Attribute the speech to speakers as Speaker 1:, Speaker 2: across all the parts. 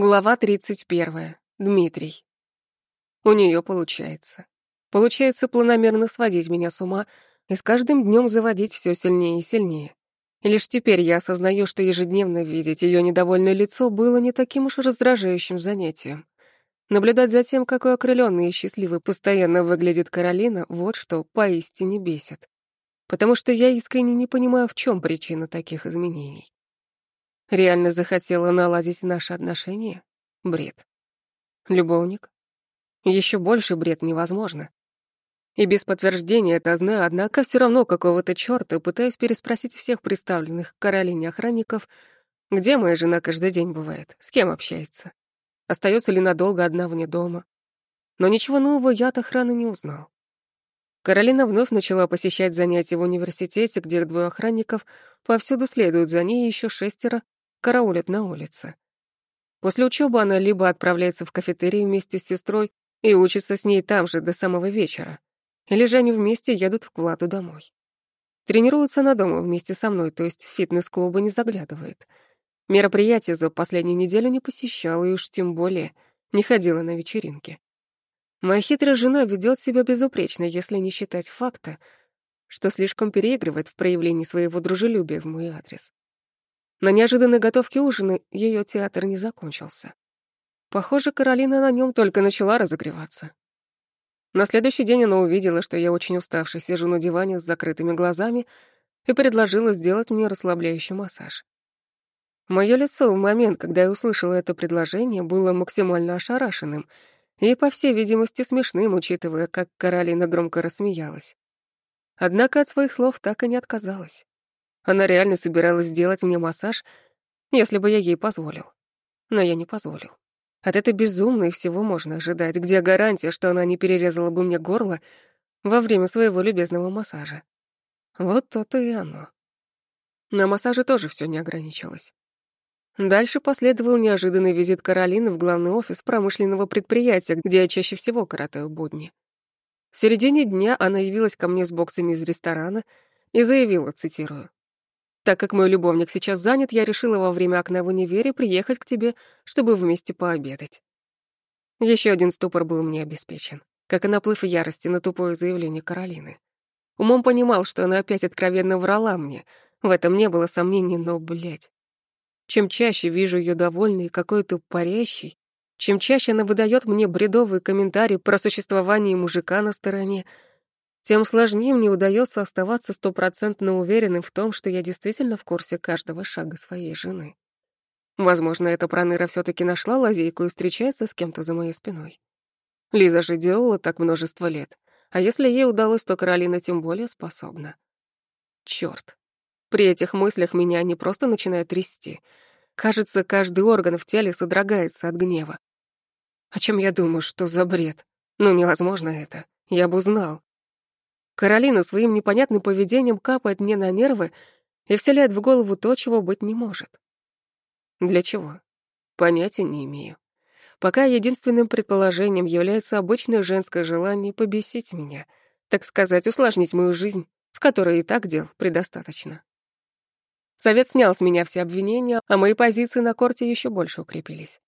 Speaker 1: Глава 31. Дмитрий. У нее получается. Получается планомерно сводить меня с ума и с каждым днем заводить все сильнее и сильнее. И лишь теперь я осознаю, что ежедневно видеть ее недовольное лицо было не таким уж раздражающим занятием. Наблюдать за тем, какой окрыленной и счастливой постоянно выглядит Каролина, вот что поистине бесит. Потому что я искренне не понимаю, в чем причина таких изменений. Реально захотела наладить наши отношения? Бред. Любовник? Еще больше бред невозможно. И без подтверждения это знаю, однако все равно какого-то чёрта пытаюсь переспросить всех представленных Каролине охранников, где моя жена каждый день бывает, с кем общается, остается ли надолго одна вне дома. Но ничего нового я от охраны не узнал. Каролина вновь начала посещать занятия в университете, где двое охранников повсюду следуют за ней, еще шестеро караулят на улице. После учебы она либо отправляется в кафетерий вместе с сестрой и учится с ней там же до самого вечера, или же они вместе едут в Кулату домой. Тренируется она дома вместе со мной, то есть в фитнес-клубы не заглядывает. Мероприятия за последнюю неделю не посещала и уж тем более не ходила на вечеринки. Моя хитрая жена ведет себя безупречно, если не считать факта, что слишком переигрывает в проявлении своего дружелюбия в мой адрес. На неожиданной готовке ужина ее театр не закончился. Похоже, Каролина на нем только начала разогреваться. На следующий день она увидела, что я очень уставший сижу на диване с закрытыми глазами и предложила сделать мне расслабляющий массаж. Мое лицо в момент, когда я услышала это предложение, было максимально ошарашенным и, по всей видимости, смешным, учитывая, как Каролина громко рассмеялась. Однако от своих слов так и не отказалась. Она реально собиралась сделать мне массаж, если бы я ей позволил. Но я не позволил. От этой безумной всего можно ожидать, где гарантия, что она не перерезала бы мне горло во время своего любезного массажа. Вот то-то и оно. На массаже тоже все не ограничилось. Дальше последовал неожиданный визит Каролины в главный офис промышленного предприятия, где я чаще всего коротаю будни. В середине дня она явилась ко мне с боксами из ресторана и заявила, цитирую, так как мой любовник сейчас занят, я решила во время окна в универе приехать к тебе, чтобы вместе пообедать. Еще один ступор был мне обеспечен, как и наплыв ярости на тупое заявление Каролины. Умом понимал, что она опять откровенно врала мне. В этом не было сомнений, но, блядь. Чем чаще вижу ее довольной и какой-то парящей, чем чаще она выдает мне бредовые комментарии про существование мужика на стороне, тем сложнее мне удается оставаться стопроцентно уверенным в том, что я действительно в курсе каждого шага своей жены. Возможно, эта проныра все таки нашла лазейку и встречается с кем-то за моей спиной. Лиза же делала так множество лет. А если ей удалось, то Каролина тем более способна. Чёрт. При этих мыслях меня не просто начинает трясти. Кажется, каждый орган в теле содрогается от гнева. О чем я думаю, что за бред? Ну, невозможно это. Я бы знал. Каролина своим непонятным поведением капает мне на нервы и вселяет в голову то, чего быть не может. Для чего? Понятия не имею. Пока единственным предположением является обычное женское желание побесить меня, так сказать, усложнить мою жизнь, в которой и так дел предостаточно. Совет снял с меня все обвинения, а мои позиции на корте еще больше укрепились.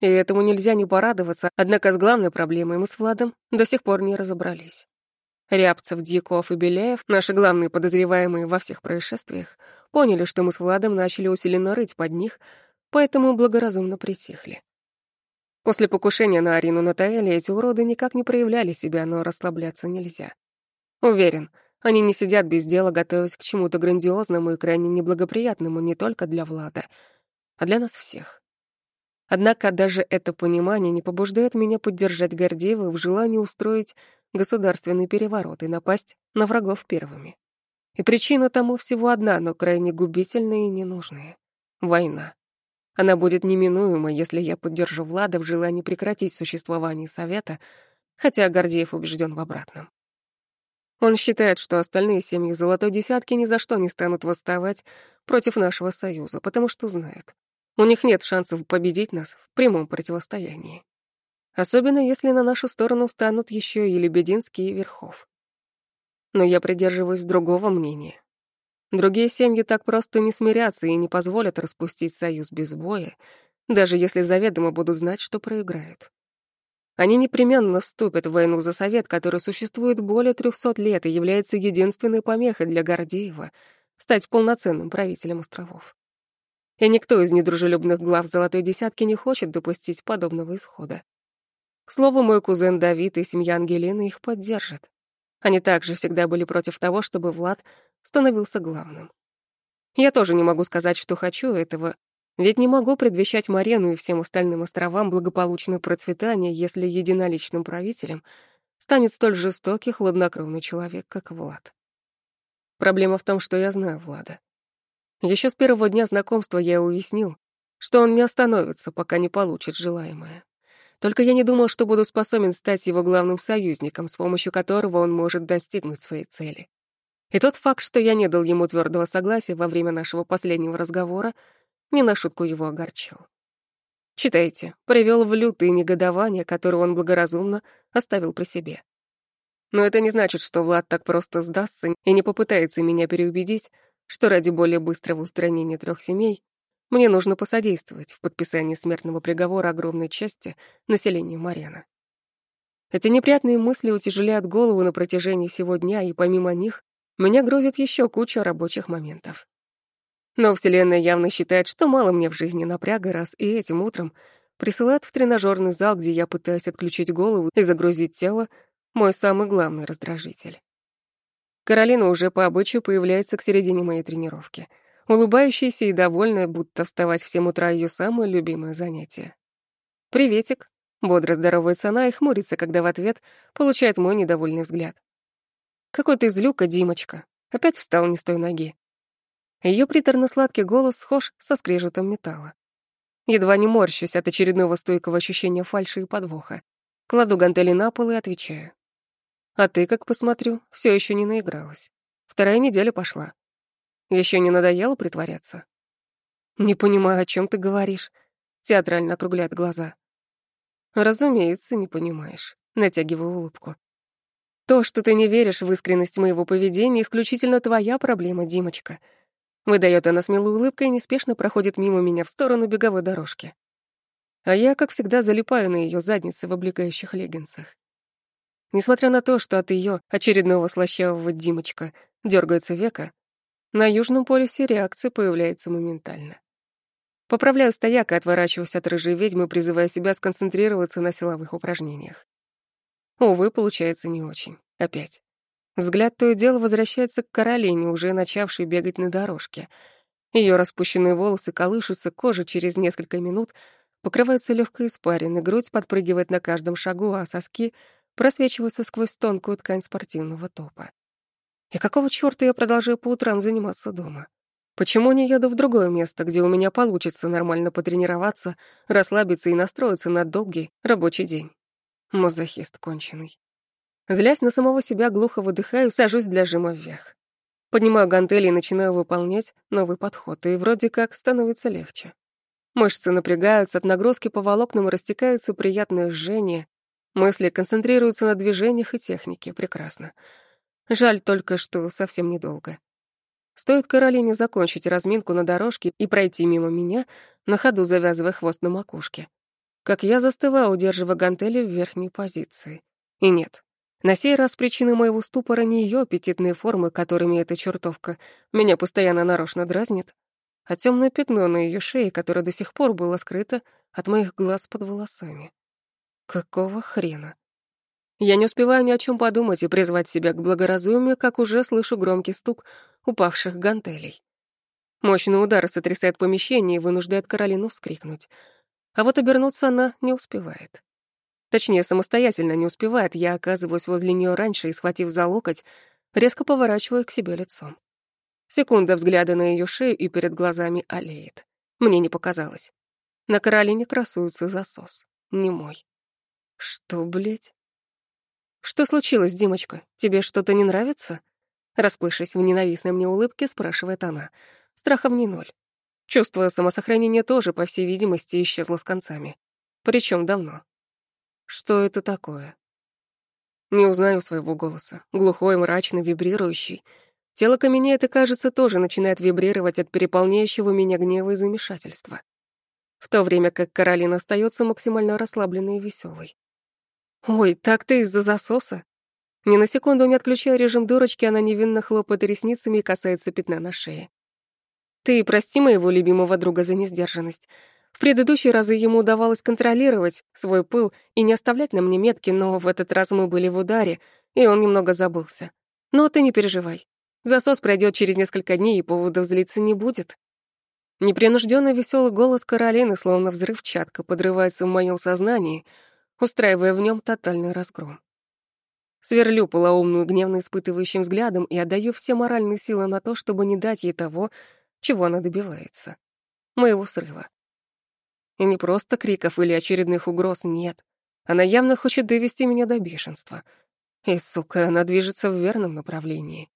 Speaker 1: И этому нельзя не порадоваться, однако с главной проблемой мы с Владом до сих пор не разобрались. Рябцев, Дьяков и Беляев, наши главные подозреваемые во всех происшествиях, поняли, что мы с Владом начали усиленно рыть под них, поэтому благоразумно притихли. После покушения на Арину Натаэли эти уроды никак не проявляли себя, но расслабляться нельзя. Уверен, они не сидят без дела, готовясь к чему-то грандиозному и крайне неблагоприятному не только для Влада, а для нас всех. Однако даже это понимание не побуждает меня поддержать Гордеева в желании устроить государственный переворот и напасть на врагов первыми. И причина тому всего одна, но крайне губительная и ненужная — война. Она будет неминуема, если я поддержу Влада в желании прекратить существование Совета, хотя Гордеев убежден в обратном. Он считает, что остальные семьи Золотой Десятки ни за что не станут восставать против нашего союза, потому что знают, у них нет шансов победить нас в прямом противостоянии. Особенно если на нашу сторону станут еще и Лебединский и Верхов. Но я придерживаюсь другого мнения. Другие семьи так просто не смирятся и не позволят распустить союз без боя, даже если заведомо будут знать, что проиграют. Они непременно вступят в войну за совет, который существует более трехсот лет и является единственной помехой для Гордеева стать полноценным правителем островов. И никто из недружелюбных глав Золотой Десятки не хочет допустить подобного исхода. К слову, мой кузен Давид и семья Ангелины их поддержат. Они также всегда были против того, чтобы Влад становился главным. Я тоже не могу сказать, что хочу этого, ведь не могу предвещать Марену и всем остальным островам благополучное процветание, если единоличным правителем станет столь жестокий, хладнокровный человек, как Влад. Проблема в том, что я знаю Влада. Еще с первого дня знакомства я уяснил, что он не остановится, пока не получит желаемое. Только я не думал, что буду способен стать его главным союзником, с помощью которого он может достигнуть своей цели. И тот факт, что я не дал ему твердого согласия во время нашего последнего разговора, не на шутку его огорчил. Читайте, привел в лютые негодование, которое он благоразумно оставил при себе. Но это не значит, что Влад так просто сдастся и не попытается меня переубедить, что ради более быстрого устранения трех семей мне нужно посодействовать в подписании смертного приговора огромной части населения Марена. Эти неприятные мысли утяжеляют голову на протяжении всего дня, и помимо них меня грозит еще куча рабочих моментов. Но Вселенная явно считает, что мало мне в жизни напряга, раз и этим утром присылает в тренажерный зал, где я пытаюсь отключить голову и загрузить тело, мой самый главный раздражитель. Каролина уже по обычаю появляется к середине моей тренировки, улыбающаяся и довольная, будто вставать в 7 утра ее самое любимое занятие. «Приветик», — бодро здоровается она и хмурится, когда в ответ получает мой недовольный взгляд. «Какой ты злюка, Димочка, опять встал не с той ноги. Ее приторно-сладкий голос схож со скрежетом металла. Едва не морщусь от очередного стойкого ощущения фальши и подвоха. Кладу гантели на пол и отвечаю. А ты, как посмотрю, все еще не наигралась. Вторая неделя пошла. Еще не надоело притворяться? Не понимаю, о чем ты говоришь. Театрально округляет глаза. Разумеется, не понимаешь. Натягиваю улыбку. То, что ты не веришь в искренность моего поведения, исключительно твоя проблема, Димочка — Выдает она смелую улыбкой и неспешно проходит мимо меня в сторону беговой дорожки. А я, как всегда, залипаю на ее заднице в облегающих леггинсах. Несмотря на то, что от ее очередного слащавого Димочка дергается века, на Южном полюсе реакция появляется моментально. Поправляю стояк и отворачиваюсь от рыжей ведьмы, призывая себя сконцентрироваться на силовых упражнениях. Увы, получается не очень. Опять. Взгляд то и дело возвращается к Каролине, уже начавшей бегать на дорожке. Ее распущенные волосы колышутся, кожа через несколько минут покрывается легкой испариной, грудь подпрыгивает на каждом шагу, а соски просвечиваются сквозь тонкую ткань спортивного топа. И какого чёрта я продолжаю по утрам заниматься дома? Почему не еду в другое место, где у меня получится нормально потренироваться, расслабиться и настроиться на долгий рабочий день? Мазохист конченый. Злясь на самого себя, глухо выдыхаю, сажусь для жима вверх. Поднимаю гантели и начинаю выполнять новый подход, и вроде как становится легче. Мышцы напрягаются, от нагрузки по волокнам растекается приятное жжение, мысли концентрируются на движениях и технике, прекрасно. Жаль только, что совсем недолго. Стоит Каролине закончить разминку на дорожке и пройти мимо меня, на ходу завязывая хвост на макушке. Как я застываю, удерживая гантели в верхней позиции. И нет, на сей раз причина моего ступора не ее аппетитные формы, которыми эта чертовка меня постоянно нарочно дразнит, а темное пятно на ее шее, которое до сих пор было скрыто от моих глаз под волосами. Какого хрена? Я не успеваю ни о чем подумать и призвать себя к благоразумию, как уже слышу громкий стук упавших гантелей. Мощный удар сотрясает помещение и вынуждает Каролину вскрикнуть. А вот обернуться она не успевает. Точнее, самостоятельно не успевает, я оказываюсь возле нее раньше и, схватив за локоть, резко поворачиваю к себе лицом. Секунда взгляда на ее шею и перед глазами олеет. Мне не показалось. На Каролине красуется засос. Не мой. Что, блядь? Что случилось, Димочка? Тебе что-то не нравится? Расплывшись в ненавистной мне улыбке, спрашивает она. Страхом не ноль. Чувство самосохранения тоже, по всей видимости, исчезло с концами. Причем давно. Что это такое? Не узнаю своего голоса. Глухой, мрачный, вибрирующий. Тело каменеет и, кажется, тоже начинает вибрировать от переполняющего меня гнева и замешательства. в то время как Каролина остается максимально расслабленной и веселой. «Ой, так ты из-за засоса?» Ни на секунду не отключая режим дурочки, она невинно хлопает ресницами и касается пятна на шее. «Ты прости моего любимого друга за несдержанность. В предыдущие разы ему удавалось контролировать свой пыл и не оставлять на мне метки, но в этот раз мы были в ударе, и он немного забылся. Но ты не переживай. Засос пройдет через несколько дней, и поводов злиться не будет. Непринужденный веселый голос Каролины, словно взрывчатка, подрывается в моем сознании, устраивая в нем тотальный разгром. Сверлю полоумную гневно испытывающим взглядом и отдаю все моральные силы на то, чтобы не дать ей того, чего она добивается. Моего срыва. И не просто криков или очередных угроз, нет. Она явно хочет довести меня до бешенства. И, сука, она движется в верном направлении.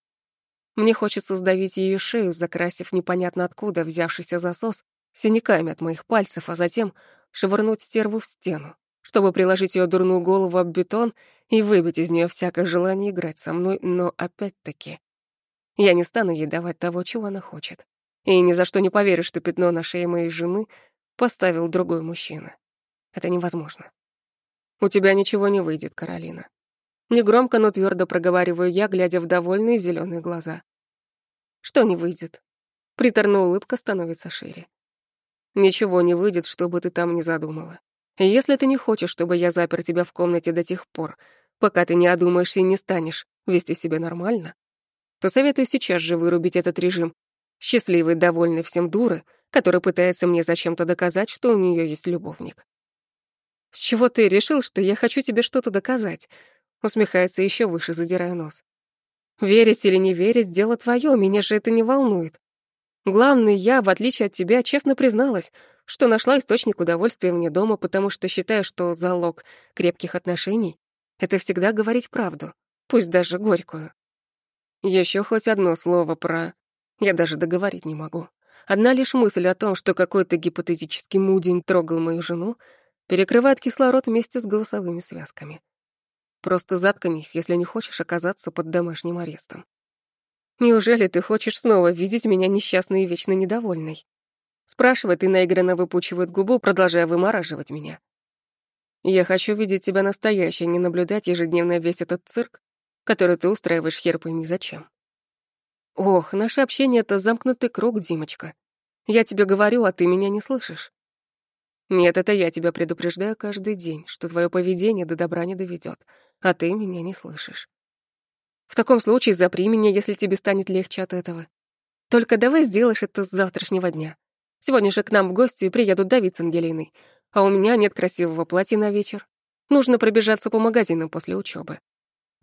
Speaker 1: Мне хочется сдавить ее шею, закрасив непонятно откуда взявшийся засос синяками от моих пальцев, а затем швырнуть стерву в стену, чтобы приложить ее дурную голову об бетон и выбить из нее всякое желание играть со мной, но опять-таки я не стану ей давать того, чего она хочет. И ни за что не поверю, что пятно на шее моей жены поставил другой мужчина. Это невозможно. У тебя ничего не выйдет, Каролина. Негромко, но твердо проговариваю я, глядя в довольные зеленые глаза. Что не выйдет? Приторная улыбка становится шире. Ничего не выйдет, что бы ты там ни задумала. Если ты не хочешь, чтобы я запер тебя в комнате до тех пор, пока ты не одумаешься и не станешь вести себя нормально, то советую сейчас же вырубить этот режим. Счастливый, довольный всем дуры, который пытается мне зачем-то доказать, что у нее есть любовник. С чего ты решил, что я хочу тебе что-то доказать? Усмехается еще выше, задирая нос. Верить или не верить — дело твое, меня же это не волнует. Главное, я, в отличие от тебя, честно призналась, что нашла источник удовольствия вне дома, потому что считаю, что залог крепких отношений — это всегда говорить правду, пусть даже горькую. Еще хоть одно слово про... Я даже договорить не могу. Одна лишь мысль о том, что какой-то гипотетический мудень трогал мою жену, перекрывает кислород вместе с голосовыми связками. Просто заткнись, если не хочешь оказаться под домашним арестом. Неужели ты хочешь снова видеть меня несчастной и вечно недовольной? Спрашивает и наигранно выпучивает губу, продолжая вымораживать меня. Я хочу видеть тебя настоящей, не наблюдать ежедневно весь этот цирк, который ты устраиваешь хер пойми зачем. Ох, наше общение — это замкнутый круг, Димочка. Я тебе говорю, а ты меня не слышишь. Нет, это я тебя предупреждаю каждый день, что твое поведение до добра не доведет а ты меня не слышишь. В таком случае запри меня, если тебе станет легче от этого. Только давай сделаешь это с завтрашнего дня. Сегодня же к нам в гости приедут Давид с Ангелиной, а у меня нет красивого платья на вечер. Нужно пробежаться по магазинам после учебы.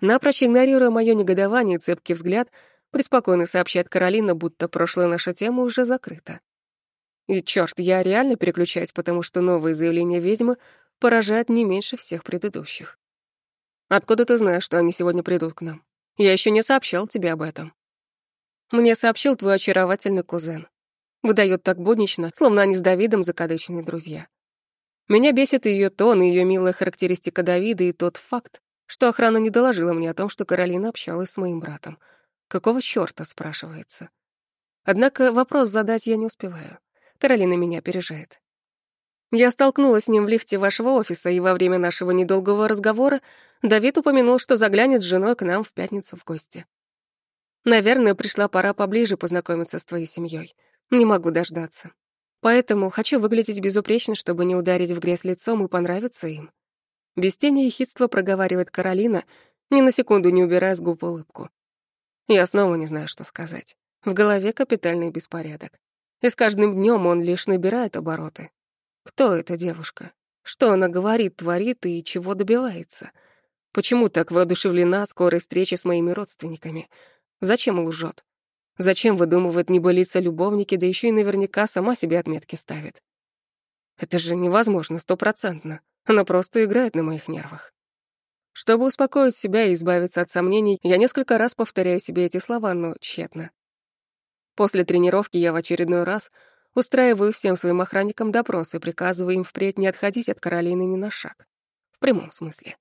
Speaker 1: Напрочь игнорируя мое негодование и цепкий взгляд, преспокойно сообщает Каролина, будто прошлая наша тема уже закрыта. И черт, я реально переключаюсь, потому что новые заявления ведьмы поражают не меньше всех предыдущих. Откуда ты знаешь, что они сегодня придут к нам? Я еще не сообщал тебе об этом. Мне сообщил твой очаровательный кузен. Выдает так буднично, словно они с Давидом закадычные друзья. Меня бесит ее тон, ее милая характеристика Давида и тот факт, что охрана не доложила мне о том, что Каролина общалась с моим братом. Какого чёрта, спрашивается. Однако вопрос задать я не успеваю. Каролина меня опережает. Я столкнулась с ним в лифте вашего офиса, и во время нашего недолгого разговора Давид упомянул, что заглянет с женой к нам в пятницу в гости. Наверное, пришла пора поближе познакомиться с твоей семьей. Не могу дождаться. Поэтому хочу выглядеть безупречно, чтобы не ударить в грязь лицом и понравиться им. Без тени ехидства проговаривает Каролина, ни на секунду не убирая с губ улыбку. Я снова не знаю, что сказать. В голове капитальный беспорядок. И с каждым днем он лишь набирает обороты. Кто эта девушка? Что она говорит, творит и чего добивается? Почему так воодушевлена скорой встречи с моими родственниками? Зачем лжет? Зачем выдумывает небылица любовники, да еще и наверняка сама себе отметки ставит? Это же невозможно стопроцентно. Она просто играет на моих нервах. Чтобы успокоить себя и избавиться от сомнений, я несколько раз повторяю себе эти слова, но тщетно. После тренировки я в очередной раз Устраиваю всем своим охранникам допросы, приказываю им впредь не отходить от Каролины ни на шаг. В прямом смысле.